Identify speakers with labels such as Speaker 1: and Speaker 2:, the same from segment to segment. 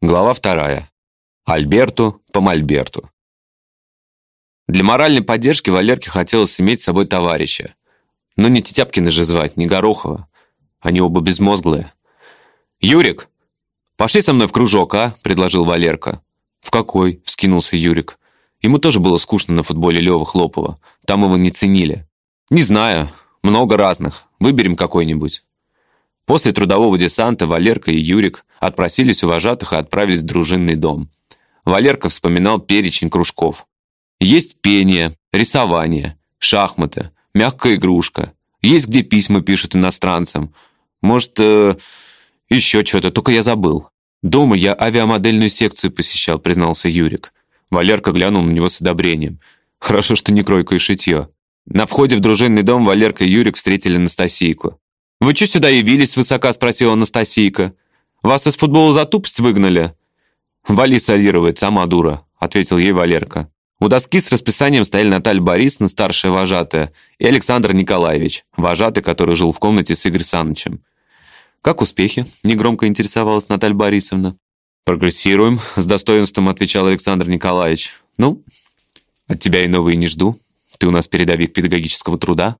Speaker 1: Глава вторая. Альберту по Мольберту. Для моральной поддержки Валерке хотелось иметь с собой товарища. Но не Тетяпкина же звать, не Горохова. Они оба безмозглые. «Юрик, пошли со мной в кружок, а?» – предложил Валерка. «В какой?» – вскинулся Юрик. Ему тоже было скучно на футболе Лёва Хлопова. Там его не ценили. «Не знаю. Много разных. Выберем какой-нибудь». После трудового десанта Валерка и Юрик отпросились у вожатых и отправились в дружинный дом. Валерка вспоминал перечень кружков. Есть пение, рисование, шахматы, мягкая игрушка. Есть где письма пишут иностранцам. Может, э, еще что-то, только я забыл. Дома я авиамодельную секцию посещал, признался Юрик. Валерка глянул на него с одобрением. Хорошо, что не кройка и шитье. На входе в дружинный дом Валерка и Юрик встретили Анастасийку. «Вы что сюда явились?» — свысока спросила Анастасийка. «Вас из футбола за тупость выгнали?» «Вали солировать, сама дура», — ответил ей Валерка. У доски с расписанием стояли Наталья Борисовна, старшая вожатая, и Александр Николаевич, вожатый, который жил в комнате с Игорем Санычем. «Как успехи?» — негромко интересовалась Наталья Борисовна. «Прогрессируем», — с достоинством отвечал Александр Николаевич. «Ну, от тебя и не жду. Ты у нас передовик педагогического труда».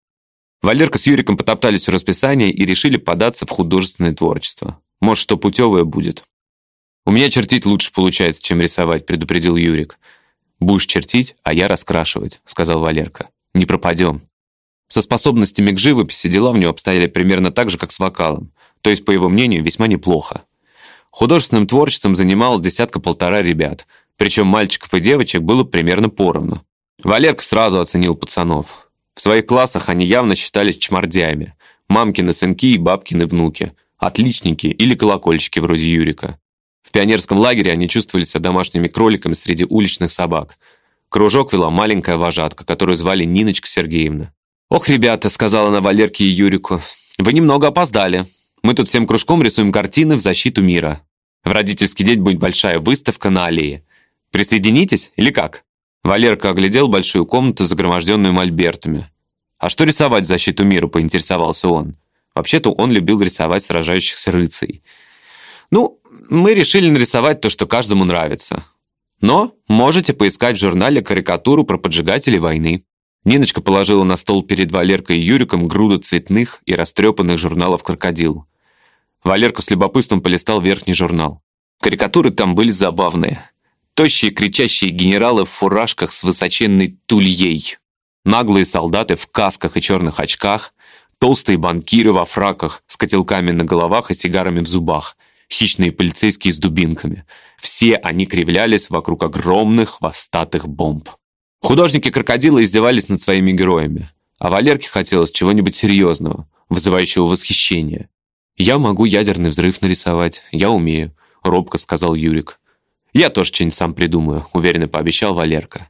Speaker 1: Валерка с Юриком потоптались у расписания и решили податься в художественное творчество. Может, что путевое будет. «У меня чертить лучше получается, чем рисовать», — предупредил Юрик. «Будешь чертить, а я раскрашивать», — сказал Валерка. «Не пропадем». Со способностями к живописи дела у него обстояли примерно так же, как с вокалом. То есть, по его мнению, весьма неплохо. Художественным творчеством занималось десятка-полтора ребят. Причем мальчиков и девочек было примерно поровну. Валерка сразу оценил пацанов. В своих классах они явно считались чмордями. Мамкины сынки и бабкины внуки. Отличники или колокольчики вроде Юрика. В пионерском лагере они чувствовали себя домашними кроликами среди уличных собак. Кружок вела маленькая вожатка, которую звали Ниночка Сергеевна. «Ох, ребята», — сказала она Валерке и Юрику, — «вы немного опоздали. Мы тут всем кружком рисуем картины в защиту мира. В родительский день будет большая выставка на аллее. Присоединитесь или как?» Валерка оглядел большую комнату, загроможденную мольбертами. «А что рисовать в защиту мира?» — поинтересовался он. Вообще-то он любил рисовать сражающихся рыцарей. «Ну, мы решили нарисовать то, что каждому нравится. Но можете поискать в журнале карикатуру про поджигателей войны». Ниночка положила на стол перед Валеркой и Юриком груду цветных и растрепанных журналов «Крокодил». Валерка с любопытством полистал верхний журнал. Карикатуры там были забавные. Тощие кричащие генералы в фуражках с высоченной тульей. Наглые солдаты в касках и черных очках. Толстые банкиры во фраках с котелками на головах и сигарами в зубах. Хищные полицейские с дубинками. Все они кривлялись вокруг огромных хвостатых бомб. Художники крокодила издевались над своими героями. А Валерке хотелось чего-нибудь серьезного, вызывающего восхищение. «Я могу ядерный взрыв нарисовать, я умею», — робко сказал Юрик. «Я тоже что-нибудь сам придумаю», — уверенно пообещал Валерка.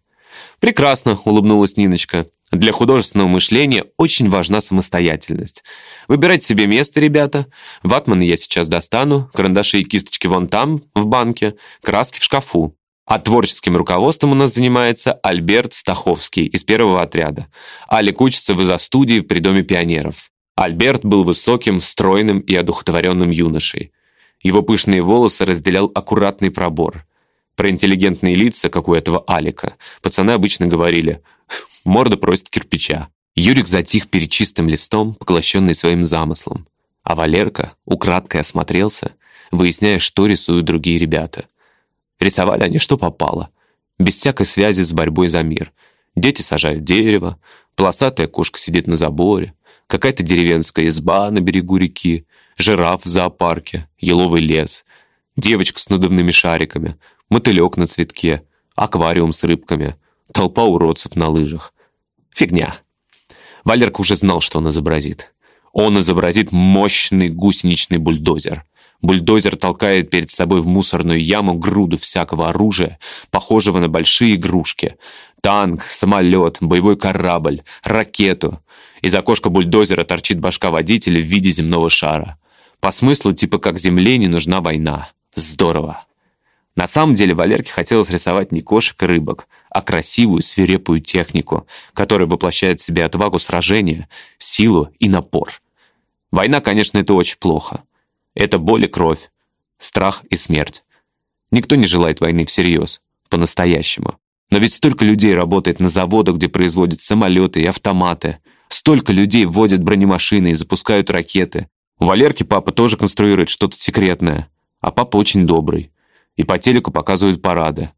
Speaker 1: «Прекрасно», — улыбнулась Ниночка. «Для художественного мышления очень важна самостоятельность. Выбирайте себе место, ребята. Ватманы я сейчас достану, карандаши и кисточки вон там, в банке, краски в шкафу. А творческим руководством у нас занимается Альберт Стаховский из первого отряда. Алик учится в изо-студии в Придоме пионеров. Альберт был высоким, стройным и одухотворенным юношей. Его пышные волосы разделял аккуратный пробор. Про интеллигентные лица, как у этого Алика, пацаны обычно говорили «морда просит кирпича». Юрик затих перед чистым листом, поглощенный своим замыслом. А Валерка украдкой осмотрелся, выясняя, что рисуют другие ребята. Рисовали они что попало, без всякой связи с борьбой за мир. Дети сажают дерево, полосатая кошка сидит на заборе, какая-то деревенская изба на берегу реки, жираф в зоопарке, еловый лес, девочка с надувными шариками, мотылек на цветке, аквариум с рыбками, толпа уродцев на лыжах. Фигня. Валерка уже знал, что он изобразит. Он изобразит мощный гусеничный бульдозер. Бульдозер толкает перед собой в мусорную яму груду всякого оружия, похожего на большие игрушки. Танк, самолет, боевой корабль, ракету. Из окошка бульдозера торчит башка водителя в виде земного шара. По смыслу, типа как Земле не нужна война. Здорово. На самом деле Валерке хотелось рисовать не кошек и рыбок, а красивую свирепую технику, которая воплощает в себе отвагу сражения, силу и напор. Война, конечно, это очень плохо. Это боль и кровь, страх и смерть. Никто не желает войны всерьез, по-настоящему. Но ведь столько людей работает на заводах, где производят самолеты и автоматы. Столько людей вводят бронемашины и запускают ракеты. У Валерки папа тоже конструирует что-то секретное. А папа очень добрый. И по телеку показывают парады.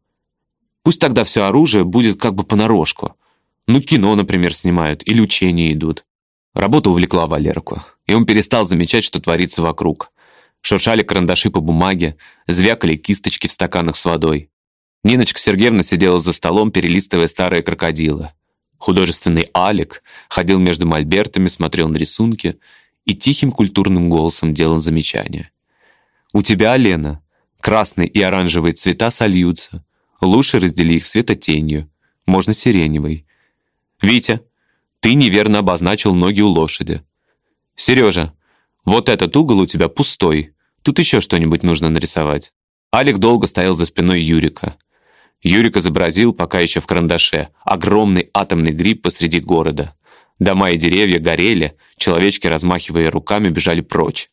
Speaker 1: Пусть тогда все оружие будет как бы понарошку. Ну, кино, например, снимают, или учения идут. Работа увлекла Валерку, и он перестал замечать, что творится вокруг. Шуршали карандаши по бумаге, звякали кисточки в стаканах с водой. Ниночка Сергеевна сидела за столом, перелистывая старые крокодилы. Художественный Алик ходил между мольбертами, смотрел на рисунки и тихим культурным голосом делал замечания. «У тебя, Лена, красный и оранжевые цвета сольются. Лучше раздели их светотенью. Можно сиреневый. Витя, ты неверно обозначил ноги у лошади. Сережа, вот этот угол у тебя пустой. Тут еще что-нибудь нужно нарисовать. Алик долго стоял за спиной Юрика. Юрик изобразил, пока еще в карандаше, огромный атомный гриб посреди города. Дома и деревья горели, человечки, размахивая руками, бежали прочь.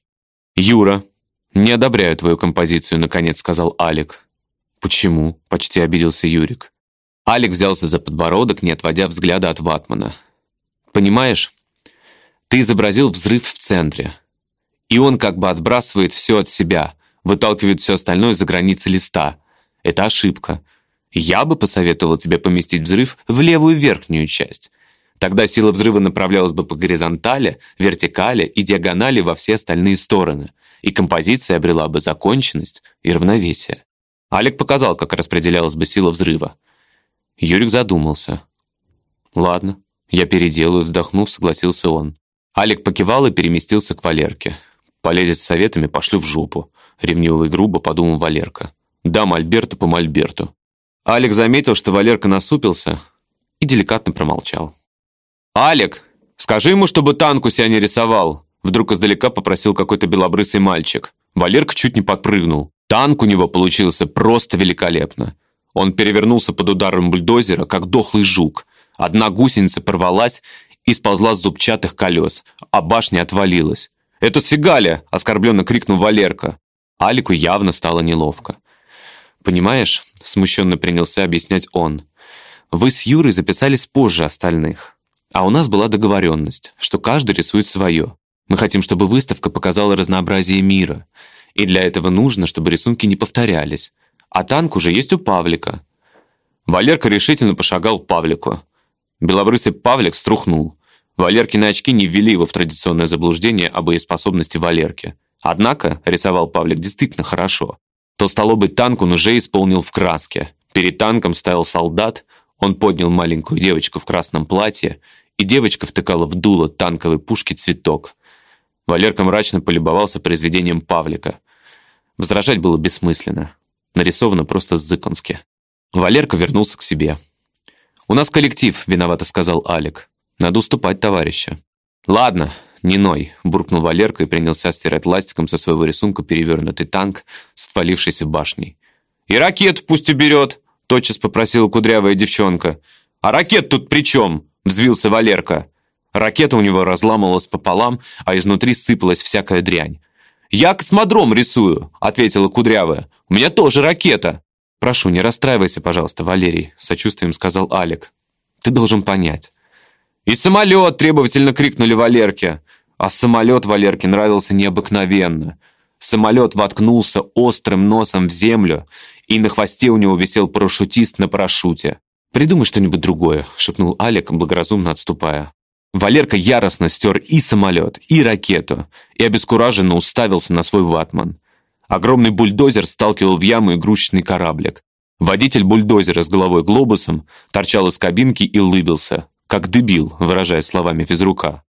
Speaker 1: «Юра, не одобряю твою композицию», — наконец сказал Алик. «Почему?» — почти обиделся Юрик. Алик взялся за подбородок, не отводя взгляда от ватмана. «Понимаешь, ты изобразил взрыв в центре и он как бы отбрасывает все от себя, выталкивает все остальное за границы листа. Это ошибка. Я бы посоветовал тебе поместить взрыв в левую верхнюю часть. Тогда сила взрыва направлялась бы по горизонтали, вертикали и диагонали во все остальные стороны, и композиция обрела бы законченность и равновесие. Алик показал, как распределялась бы сила взрыва. Юрик задумался. «Ладно, я переделаю», вздохнув, согласился он. Алик покивал и переместился к Валерке. Полезет с советами, пошлю в жопу. Ревниво и грубо подумал Валерка. Дам Альберту по Мольберту. Алик заметил, что Валерка насупился и деликатно промолчал. «Алик, скажи ему, чтобы танку себя не рисовал!» Вдруг издалека попросил какой-то белобрысый мальчик. Валерка чуть не подпрыгнул. Танк у него получился просто великолепно. Он перевернулся под ударом бульдозера, как дохлый жук. Одна гусеница порвалась и сползла с зубчатых колес, а башня отвалилась. «Это сфигаля!» – оскорбленно крикнул Валерка. Алику явно стало неловко. «Понимаешь?» – смущенно принялся объяснять он. «Вы с Юрой записались позже остальных. А у нас была договоренность, что каждый рисует свое. Мы хотим, чтобы выставка показала разнообразие мира. И для этого нужно, чтобы рисунки не повторялись. А танк уже есть у Павлика». Валерка решительно пошагал к Павлику. Белобрысый Павлик струхнул. Валеркины очки не ввели его в традиционное заблуждение о боеспособности Валерки. Однако, рисовал Павлик действительно хорошо. Толстолобый танк он уже исполнил в краске. Перед танком стоял солдат, он поднял маленькую девочку в красном платье, и девочка втыкала в дуло танковой пушки цветок. Валерка мрачно полюбовался произведением Павлика. Возражать было бессмысленно. Нарисовано просто зыконски. Валерка вернулся к себе. «У нас коллектив», — виновато сказал Алик. Надо уступать товарища. Ладно, не ной, буркнул Валерка и принялся стирать ластиком со своего рисунка перевернутый танк с отвалившейся башней. «И ракет пусть уберет!» — тотчас попросила кудрявая девчонка. «А ракет тут при чем?» — взвился Валерка. Ракета у него разламывалась пополам, а изнутри сыпалась всякая дрянь. «Я космодром рисую», — ответила Кудрявая. «У меня тоже ракета». «Прошу, не расстраивайся, пожалуйста, Валерий», — сочувствием сказал Алик. «Ты должен понять. «И самолет!» — требовательно крикнули Валерке. А самолет Валерке нравился необыкновенно. Самолет воткнулся острым носом в землю, и на хвосте у него висел парашютист на парашюте. «Придумай что-нибудь другое», — шепнул Алик, благоразумно отступая. Валерка яростно стер и самолет, и ракету, и обескураженно уставился на свой ватман. Огромный бульдозер сталкивал в яму игрушечный кораблик. Водитель бульдозера с головой глобусом торчал из кабинки и улыбился как дебил, выражаясь словами физрука.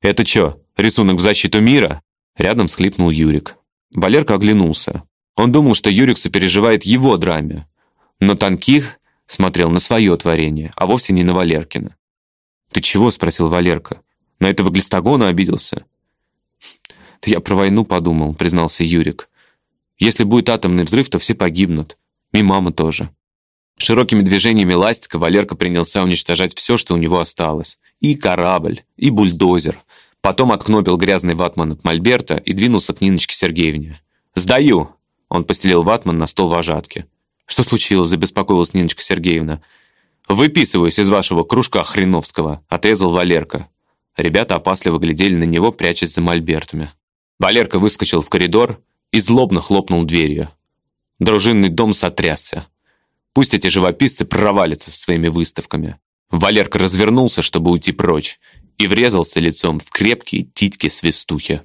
Speaker 1: «Это чё, рисунок в защиту мира?» Рядом схлипнул Юрик. Валерка оглянулся. Он думал, что Юрик сопереживает его драме. Но Танких смотрел на свое творение, а вовсе не на Валеркина. «Ты чего?» — спросил Валерка. «На этого глистогона обиделся?» «Да я про войну подумал», — признался Юрик. «Если будет атомный взрыв, то все погибнут. И мама тоже». Широкими движениями ластика Валерка принялся уничтожать все, что у него осталось. И корабль, и бульдозер. Потом откнопил грязный ватман от Мольберта и двинулся к Ниночке Сергеевне. «Сдаю!» Он постелил ватман на стол вожатки. «Что случилось?» – забеспокоилась Ниночка Сергеевна. «Выписываюсь из вашего кружка Хреновского», – отрезал Валерка. Ребята опасливо глядели на него, прячась за мольбертами. Валерка выскочил в коридор и злобно хлопнул дверью. Дружинный дом сотрясся. Пусть эти живописцы провалятся со своими выставками. Валерка развернулся, чтобы уйти прочь, и врезался лицом в крепкие титьки свистухи.